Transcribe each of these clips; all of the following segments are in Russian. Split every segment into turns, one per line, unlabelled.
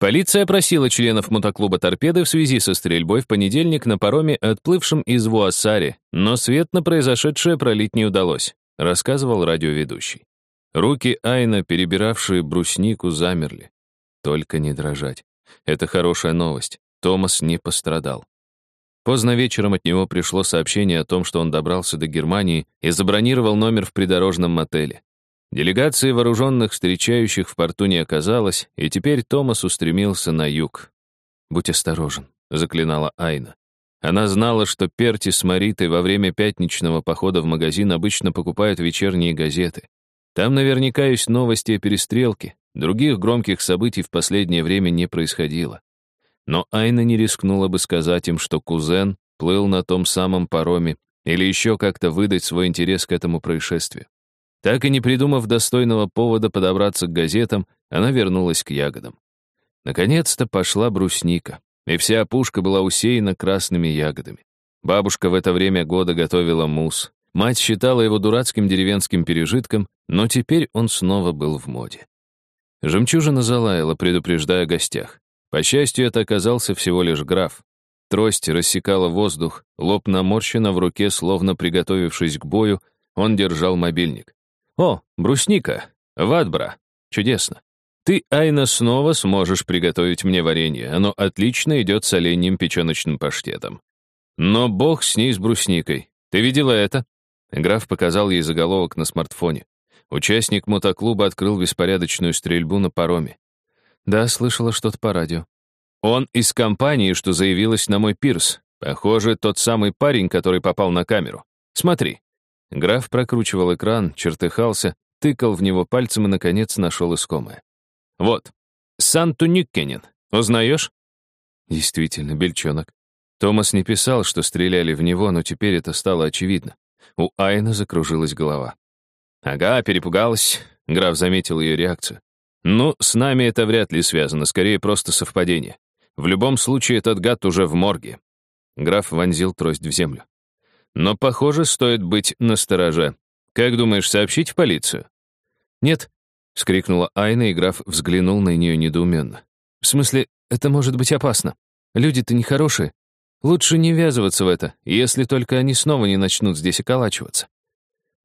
Полиция опросила членов мотоклуба «Торпеды» в связи со стрельбой в понедельник на пароме, отплывшем из Вуассари, но свет на произошедшее пролить не удалось, рассказывал радиоведущий. Руки Айна, перебиравшие бруснику, замерли. Только не дрожать. Это хорошая новость. Томас не пострадал. Поздно вечером от него пришло сообщение о том, что он добрался до Германии и забронировал номер в придорожном мотеле. Делегации вооруженных встречающих в порту не оказалось, и теперь Томас устремился на юг. «Будь осторожен», — заклинала Айна. Она знала, что Перти с Маритой во время пятничного похода в магазин обычно покупают вечерние газеты. Там наверняка есть новости о перестрелке. Других громких событий в последнее время не происходило. Но Айна не рискнула бы сказать им, что кузен плыл на том самом пароме или еще как-то выдать свой интерес к этому происшествию. Так и не придумав достойного повода подобраться к газетам, она вернулась к ягодам. Наконец-то пошла брусника, и вся опушка была усеяна красными ягодами. Бабушка в это время года готовила мусс. Мать считала его дурацким деревенским пережитком, но теперь он снова был в моде. Жемчужина залаяла, предупреждая о гостях. По счастью, это оказался всего лишь граф. Трость рассекала воздух, лоб наморщен, в руке, словно приготовившись к бою, он держал мобильник. «О, брусника! Ватбра! Чудесно! Ты, Айна, снова сможешь приготовить мне варенье. Оно отлично идет с оленьим печеночным паштетом. Но бог с ней с брусникой. Ты видела это?» Граф показал ей заголовок на смартфоне. Участник мотоклуба открыл беспорядочную стрельбу на пароме. Да, слышала что-то по радио. Он из компании, что заявилась на мой пирс. Похоже, тот самый парень, который попал на камеру. Смотри. Граф прокручивал экран, чертыхался, тыкал в него пальцем и, наконец, нашел искомое. «Вот, Санту Никкенен. Узнаешь?» Действительно, бельчонок. Томас не писал, что стреляли в него, но теперь это стало очевидно. У Айна закружилась голова. «Ага, перепугалась», — граф заметил ее реакцию. «Ну, с нами это вряд ли связано, скорее просто совпадение. В любом случае, этот гад уже в морге». Граф вонзил трость в землю. Но, похоже, стоит быть настороже. Как думаешь, сообщить в полицию? Нет, — скрикнула Айна, и граф взглянул на нее недоуменно. «В смысле, это может быть опасно. Люди-то нехорошие. Лучше не ввязываться в это, если только они снова не начнут здесь околачиваться».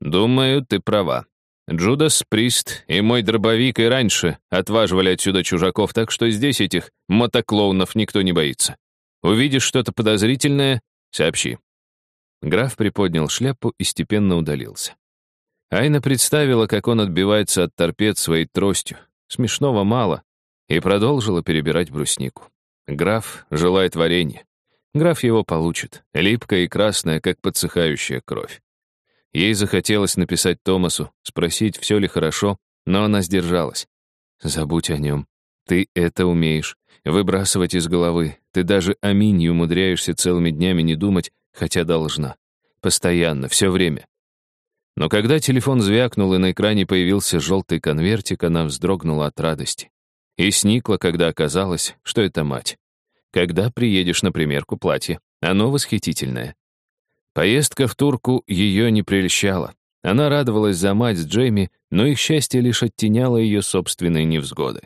«Думаю, ты права. Джудас Прист и мой дробовик и раньше отваживали отсюда чужаков, так что здесь этих мотоклоунов никто не боится. Увидишь что-то подозрительное — сообщи. Граф приподнял шляпу и степенно удалился. Айна представила, как он отбивается от торпед своей тростью. Смешного мало. И продолжила перебирать бруснику. Граф желает варенья. Граф его получит. Липкая и красная, как подсыхающая кровь. Ей захотелось написать Томасу, спросить, все ли хорошо, но она сдержалась. «Забудь о нем. Ты это умеешь. Выбрасывать из головы. Ты даже о Мине умудряешься целыми днями не думать, хотя должна. Постоянно, все время. Но когда телефон звякнул и на экране появился желтый конвертик, она вздрогнула от радости. И сникла, когда оказалось, что это мать. Когда приедешь на примерку платья, оно восхитительное. Поездка в Турку ее не прельщала. Она радовалась за мать с Джейми, но их счастье лишь оттеняло ее собственные невзгоды.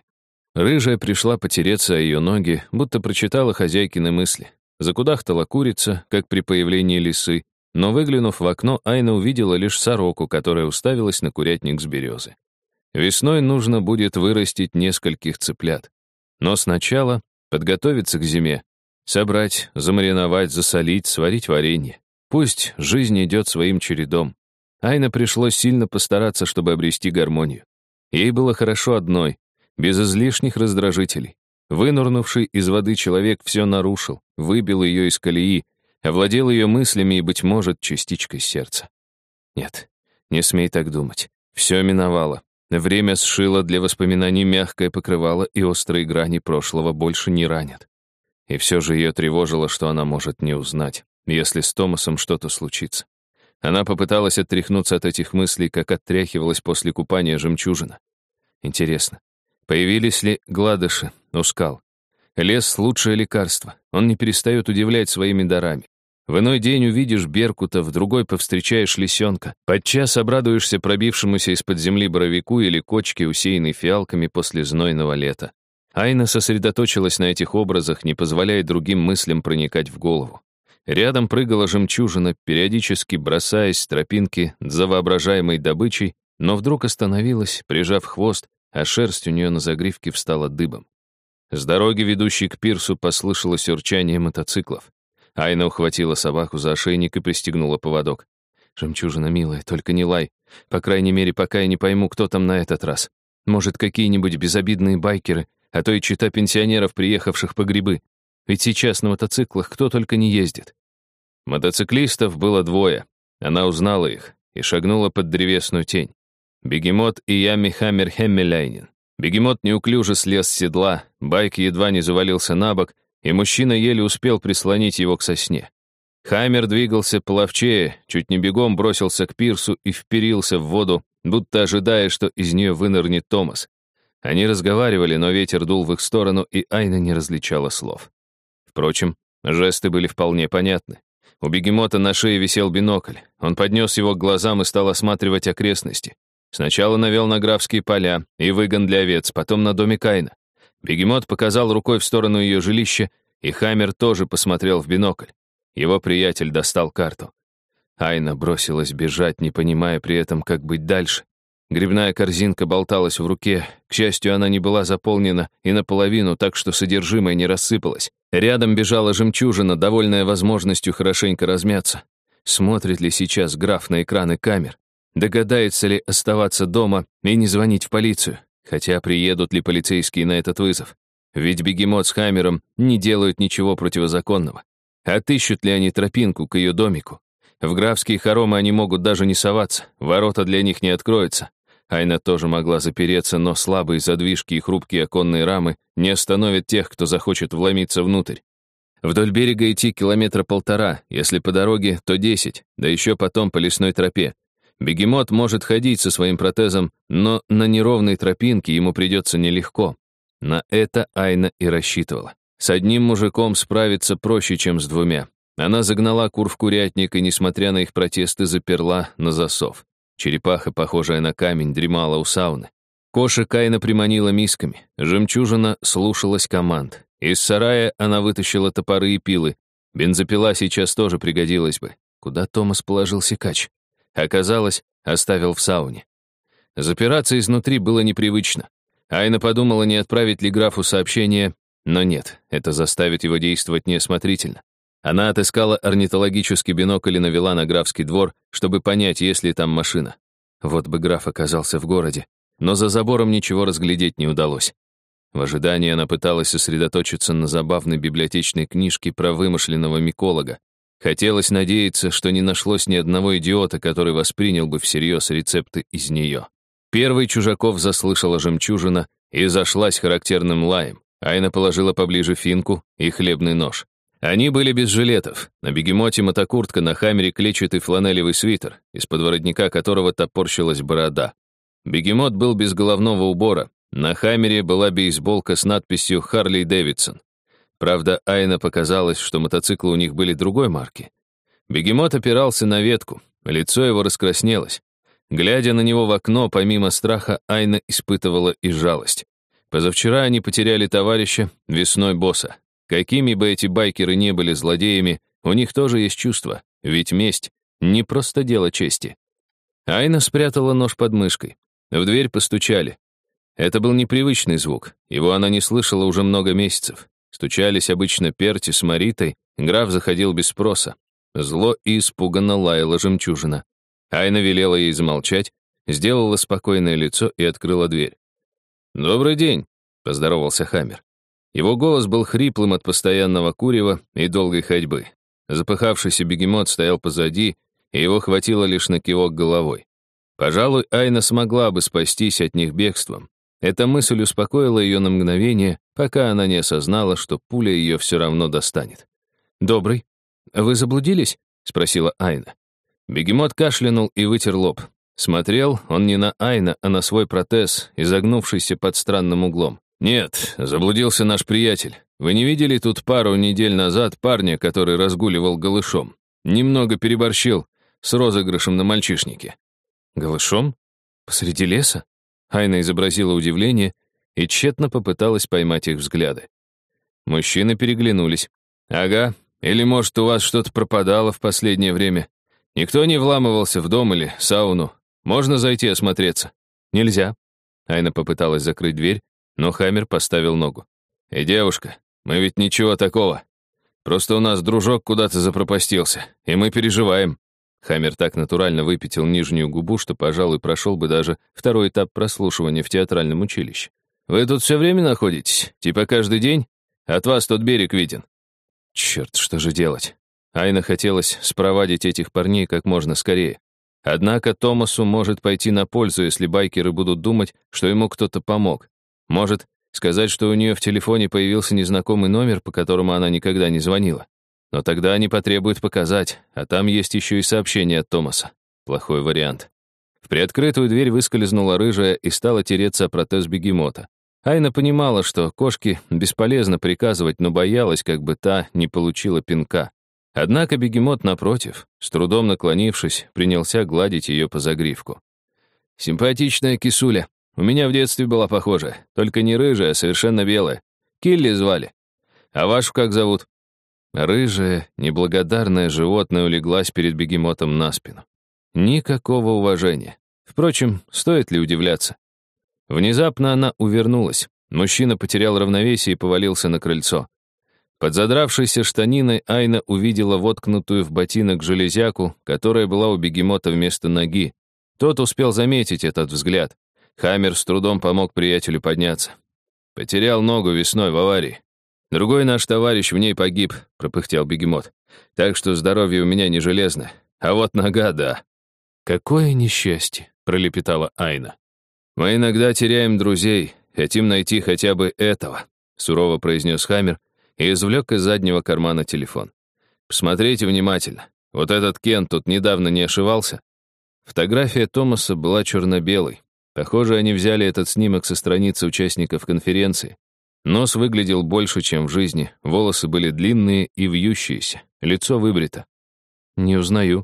Рыжая пришла потереться о ее ноги, будто прочитала хозяйкины мысли. Закудахтала курица, как при появлении лисы, но, выглянув в окно, Айна увидела лишь сороку, которая уставилась на курятник с березы. Весной нужно будет вырастить нескольких цыплят. Но сначала подготовиться к зиме, собрать, замариновать, засолить, сварить варенье. Пусть жизнь идет своим чередом. Айна пришлось сильно постараться, чтобы обрести гармонию. Ей было хорошо одной, без излишних раздражителей. Вынурнувший из воды человек все нарушил, выбил ее из колеи, овладел ее мыслями и, быть может, частичкой сердца. Нет, не смей так думать. Все миновало. Время сшило для воспоминаний мягкое покрывало, и острые грани прошлого больше не ранят. И все же ее тревожило, что она может не узнать, если с Томасом что-то случится. Она попыталась отряхнуться от этих мыслей, как оттряхивалась после купания жемчужина. Интересно, появились ли гладыши у скал? Лес — лучшее лекарство. Он не перестает удивлять своими дарами. В иной день увидишь беркута, в другой повстречаешь лисенка. Подчас обрадуешься пробившемуся из-под земли боровику или кочке, усеянной фиалками после знойного лета. Айна сосредоточилась на этих образах, не позволяя другим мыслям проникать в голову. Рядом прыгала жемчужина, периодически бросаясь с тропинки за воображаемой добычей, но вдруг остановилась, прижав хвост, а шерсть у нее на загривке встала дыбом. С дороги, ведущей к пирсу, послышалось урчание мотоциклов. Айна ухватила собаку за ошейник и пристегнула поводок. «Жемчужина, милая, только не лай. По крайней мере, пока я не пойму, кто там на этот раз. Может, какие-нибудь безобидные байкеры, а то и чита пенсионеров, приехавших по грибы. Ведь сейчас на мотоциклах кто только не ездит. Мотоциклистов было двое. Она узнала их и шагнула под древесную тень. Бегемот и Ями Хаммер Хеммеляйнин. Бегемот неуклюже слез с седла, байк едва не завалился на бок, и мужчина еле успел прислонить его к сосне. Хаммер двигался половчее, чуть не бегом бросился к пирсу и вперился в воду, будто ожидая, что из нее вынырнет Томас. Они разговаривали, но ветер дул в их сторону, и Айна не различала слов. Впрочем, жесты были вполне понятны. У бегемота на шее висел бинокль. Он поднес его к глазам и стал осматривать окрестности. Сначала навел на графские поля и выгон для овец, потом на доме Кайна. Бегемот показал рукой в сторону ее жилища, и Хаммер тоже посмотрел в бинокль. Его приятель достал карту. Айна бросилась бежать, не понимая при этом, как быть дальше. Грибная корзинка болталась в руке. К счастью, она не была заполнена и наполовину, так что содержимое не рассыпалось. Рядом бежала жемчужина, довольная возможностью хорошенько размяться. Смотрит ли сейчас граф на экраны камер? Догадается ли оставаться дома и не звонить в полицию? Хотя приедут ли полицейские на этот вызов? Ведь бегемот с Хаммером не делают ничего противозаконного. Отыщут ли они тропинку к ее домику? В графские хоромы они могут даже не соваться, ворота для них не откроются. Айна тоже могла запереться, но слабые задвижки и хрупкие оконные рамы не остановят тех, кто захочет вломиться внутрь. Вдоль берега идти километра полтора, если по дороге, то десять, да еще потом по лесной тропе. Бегемот может ходить со своим протезом, но на неровной тропинке ему придется нелегко. На это Айна и рассчитывала. С одним мужиком справиться проще, чем с двумя. Она загнала кур в курятник и, несмотря на их протесты, заперла на засов. Черепаха, похожая на камень, дремала у сауны. Коша Кайна приманила мисками. Жемчужина слушалась команд. Из сарая она вытащила топоры и пилы. Бензопила сейчас тоже пригодилась бы. Куда Томас положил секач? Оказалось, оставил в сауне. Запираться изнутри было непривычно. Айна подумала, не отправить ли графу сообщение, но нет, это заставит его действовать неосмотрительно. Она отыскала орнитологический бинокль и навела на графский двор, чтобы понять, есть ли там машина. Вот бы граф оказался в городе, но за забором ничего разглядеть не удалось. В ожидании она пыталась сосредоточиться на забавной библиотечной книжке про вымышленного миколога. Хотелось надеяться, что не нашлось ни одного идиота, который воспринял бы всерьез рецепты из нее. Первый Чужаков заслышала жемчужина и зашлась характерным лаем. Айна положила поближе финку и хлебный нож. Они были без жилетов. На бегемоте мотокуртка, на хаммере клетчатый фланелевый свитер, из-под воротника которого топорщилась борода. Бегемот был без головного убора. На хаммере была бейсболка с надписью «Харли Дэвидсон». Правда, Айна показалось, что мотоциклы у них были другой марки. Бегемот опирался на ветку, лицо его раскраснелось. Глядя на него в окно, помимо страха, Айна испытывала и жалость. Позавчера они потеряли товарища, весной босса. Какими бы эти байкеры не были злодеями, у них тоже есть чувства, ведь месть — не просто дело чести. Айна спрятала нож под мышкой. В дверь постучали. Это был непривычный звук, его она не слышала уже много месяцев. Стучались обычно Перти с Маритой, граф заходил без спроса. Зло и испуганно лаяла жемчужина. Айна велела ей замолчать, сделала спокойное лицо и открыла дверь. «Добрый день», — поздоровался Хаммер. Его голос был хриплым от постоянного курева и долгой ходьбы. Запыхавшийся бегемот стоял позади, и его хватило лишь на кивок головой. Пожалуй, Айна смогла бы спастись от них бегством. Эта мысль успокоила ее на мгновение, пока она не осознала, что пуля ее все равно достанет. «Добрый. Вы заблудились?» — спросила Айна. Бегемот кашлянул и вытер лоб. Смотрел он не на Айна, а на свой протез, изогнувшийся под странным углом. «Нет, заблудился наш приятель. Вы не видели тут пару недель назад парня, который разгуливал голышом? Немного переборщил с розыгрышем на мальчишнике». «Голышом? Посреди леса?» Айна изобразила удивление и тщетно попыталась поймать их взгляды. Мужчины переглянулись. «Ага, или, может, у вас что-то пропадало в последнее время? Никто не вламывался в дом или сауну? Можно зайти осмотреться?» «Нельзя». Айна попыталась закрыть дверь, но Хаммер поставил ногу. «Эй, девушка, мы ведь ничего такого. Просто у нас дружок куда-то запропастился, и мы переживаем». Хаммер так натурально выпятил нижнюю губу, что, пожалуй, прошел бы даже второй этап прослушивания в театральном училище. «Вы тут все время находитесь? Типа каждый день? От вас тот берег виден». Черт, что же делать? Айна хотелось спровадить этих парней как можно скорее. Однако Томасу может пойти на пользу, если байкеры будут думать, что ему кто-то помог. Может сказать, что у нее в телефоне появился незнакомый номер, по которому она никогда не звонила. Но тогда они потребуют показать, а там есть еще и сообщение от Томаса. Плохой вариант. В приоткрытую дверь выскользнула рыжая и стала тереться о протез бегемота. Айна понимала, что кошке бесполезно приказывать, но боялась, как бы та не получила пинка. Однако бегемот, напротив, с трудом наклонившись, принялся гладить ее по загривку. «Симпатичная кисуля. У меня в детстве была похожа, только не рыжая, а совершенно белая. Килли звали. А вашу как зовут?» Рыжая, неблагодарное животное улеглась перед бегемотом на спину. Никакого уважения. Впрочем, стоит ли удивляться? Внезапно она увернулась. Мужчина потерял равновесие и повалился на крыльцо. Под задравшейся штаниной Айна увидела воткнутую в ботинок железяку, которая была у бегемота вместо ноги. Тот успел заметить этот взгляд. Хаммер с трудом помог приятелю подняться. Потерял ногу весной в аварии. Другой наш товарищ в ней погиб, пропыхтел бегемот. Так что здоровье у меня не железное. А вот нога, да. Какое несчастье, пролепетала Айна. Мы иногда теряем друзей, хотим найти хотя бы этого, сурово произнес Хаммер, и извлек из заднего кармана телефон. «Посмотрите внимательно. Вот этот Кен тут недавно не ошивался?» Фотография Томаса была черно-белой. Похоже, они взяли этот снимок со страницы участников конференции. Нос выглядел больше, чем в жизни, волосы были длинные и вьющиеся, лицо выбрито. «Не узнаю.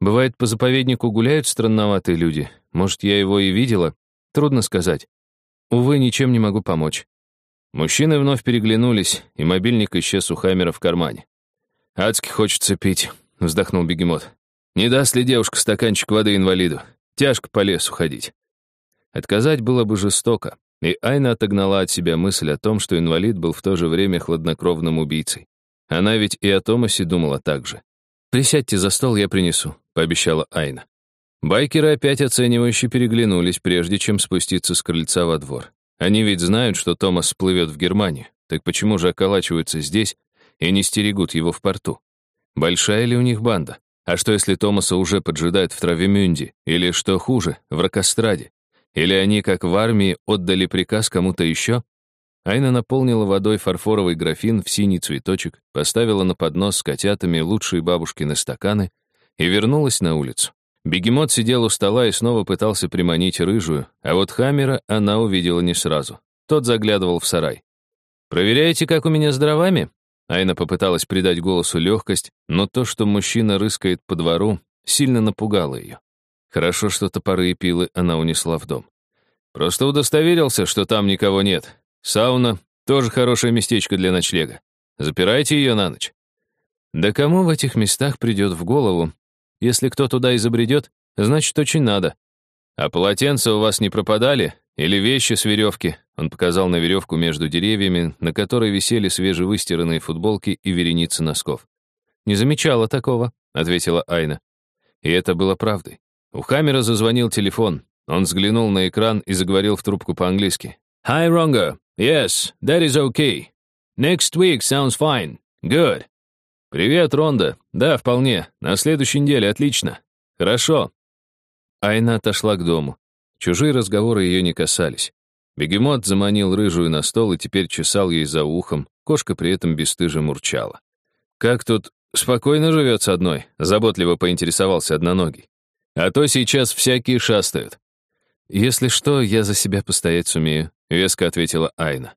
Бывает, по заповеднику гуляют странноватые люди. Может, я его и видела? Трудно сказать. Увы, ничем не могу помочь. Мужчины вновь переглянулись, и мобильник исчез у Хаммера в кармане. «Адски хочется пить», — вздохнул бегемот. «Не даст ли девушка стаканчик воды инвалиду? Тяжко по лесу ходить». Отказать было бы жестоко, и Айна отогнала от себя мысль о том, что инвалид был в то же время хладнокровным убийцей. Она ведь и о Томасе думала так же. «Присядьте за стол, я принесу», — пообещала Айна. Байкеры опять оценивающе переглянулись, прежде чем спуститься с крыльца во двор. Они ведь знают, что Томас сплывет в Германию. Так почему же околачиваются здесь и не стерегут его в порту? Большая ли у них банда? А что, если Томаса уже поджидают в Травемюнде? Или, что хуже, в Рокостраде? Или они, как в армии, отдали приказ кому-то еще? Айна наполнила водой фарфоровый графин в синий цветочек, поставила на поднос с котятами лучшие бабушкины стаканы и вернулась на улицу. Бегемот сидел у стола и снова пытался приманить рыжую, а вот Хаммера она увидела не сразу. Тот заглядывал в сарай. «Проверяете, как у меня с дровами?» Айна попыталась придать голосу легкость, но то, что мужчина рыскает по двору, сильно напугало ее. Хорошо, что топоры и пилы она унесла в дом. Просто удостоверился, что там никого нет. Сауна — тоже хорошее местечко для ночлега. Запирайте ее на ночь. Да кому в этих местах придет в голову, если кто туда и значит, очень надо. А полотенца у вас не пропадали? Или вещи с веревки? Он показал на веревку между деревьями, на которой висели свежевыстиранные футболки и вереницы носков. «Не замечала такого», — ответила Айна. И это было правдой. У Хаммера зазвонил телефон. Он взглянул на экран и заговорил в трубку по-английски. «Hi, Rongo. Yes, that is okay. Next week sounds fine. Good. «Привет, Ронда. Да, вполне. На следующей неделе, отлично. Хорошо». Айна отошла к дому. Чужие разговоры ее не касались. Бегемот заманил рыжую на стол и теперь чесал ей за ухом. Кошка при этом бесстыже мурчала. «Как тут спокойно живется одной?» — заботливо поинтересовался одноногий. «А то сейчас всякие шастают». «Если что, я за себя постоять сумею», — веско ответила Айна.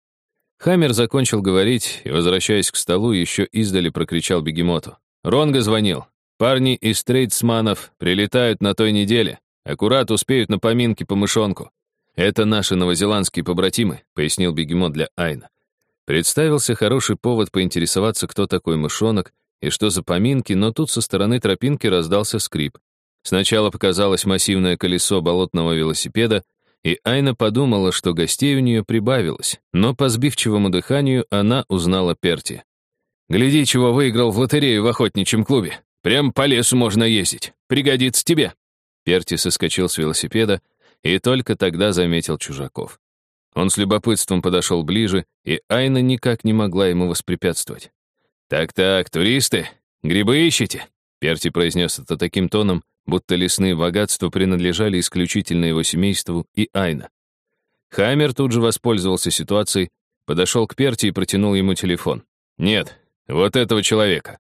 Хаммер закончил говорить и, возвращаясь к столу, еще издали прокричал бегемоту. «Ронга звонил. Парни из трейдсманов прилетают на той неделе. Аккурат успеют на поминки по мышонку. «Это наши новозеландские побратимы», — пояснил бегемот для Айна. Представился хороший повод поинтересоваться, кто такой мышонок и что за поминки, но тут со стороны тропинки раздался скрип. Сначала показалось массивное колесо болотного велосипеда, и Айна подумала, что гостей у нее прибавилось, но по сбивчивому дыханию она узнала Перти. «Гляди, чего выиграл в лотерею в охотничьем клубе. Прям по лесу можно ездить. Пригодится тебе». Перти соскочил с велосипеда и только тогда заметил чужаков. Он с любопытством подошел ближе, и Айна никак не могла ему воспрепятствовать. «Так-так, туристы, грибы ищете?» Перти произнес это таким тоном, будто лесные богатства принадлежали исключительно его семейству и Айна. Хаммер тут же воспользовался ситуацией, подошел к Перти и протянул ему телефон. «Нет, вот этого человека».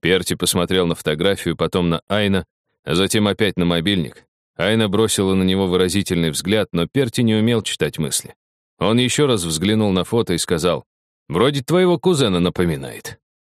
Перти посмотрел на фотографию, потом на Айна, а затем опять на мобильник. Айна бросила на него выразительный взгляд, но Перти не умел читать мысли. Он еще раз взглянул на фото и сказал, «Вроде твоего кузена напоминает».